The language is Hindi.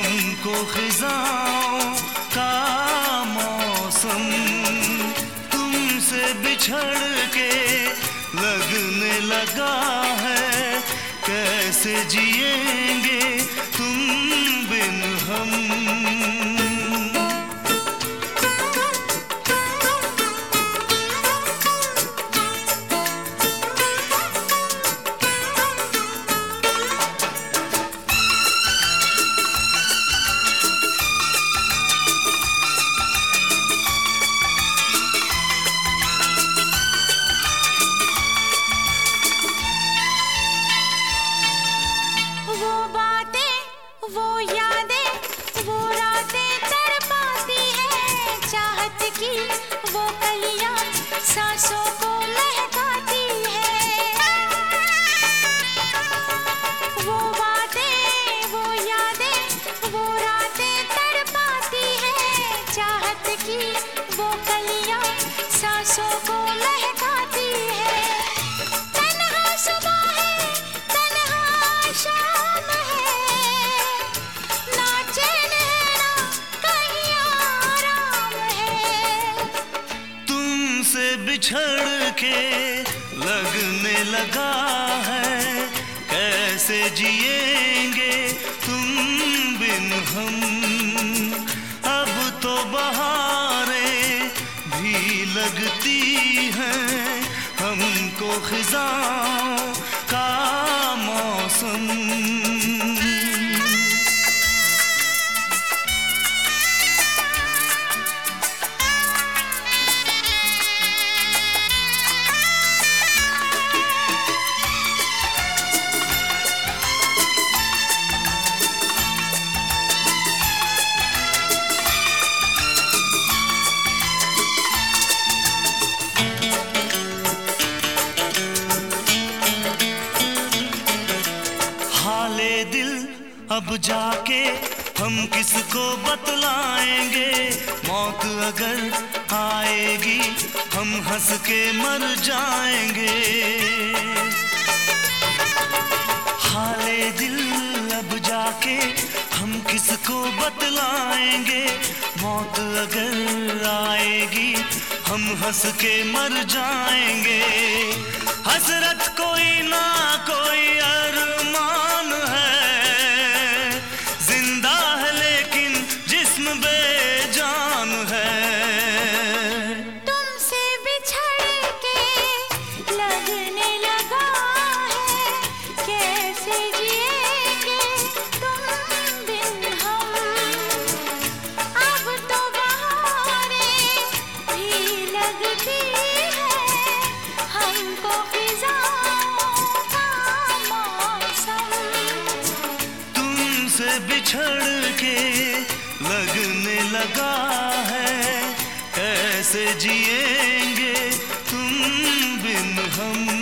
हमको खिजाओं का मौसम। तुमसे बिछड़ के लगने लगा है। कैसे जिएँगे तुम बिन हम? चाहत की वो कलियाँ सासों को महकाती बिछड़ के लगने लगा है। कैसे जिएँगे तुम बिन हम? अब तो बहारें भी लगती हैं। हमको खिजाओं का मौसम। अब जाके हम किसको बतलाएँगे? मौत अगर आएगी, हम हंस के मर जाएँगे। हाले दिल, अब जाके हम किसको बतलाएँगे? मौत अगर आएगी, हम हंस के मर जाएँगे। हसरत कोई ना कोई अरमान बेजान है। तुमसे बिछड़ के लगने लगा है। कैसे जिएँगे तुम बिन हम? अब तो बहारें भी लगती है। हमको बिछड़ के लगने लगा है कैसे जिएँगे तुम बिन हम।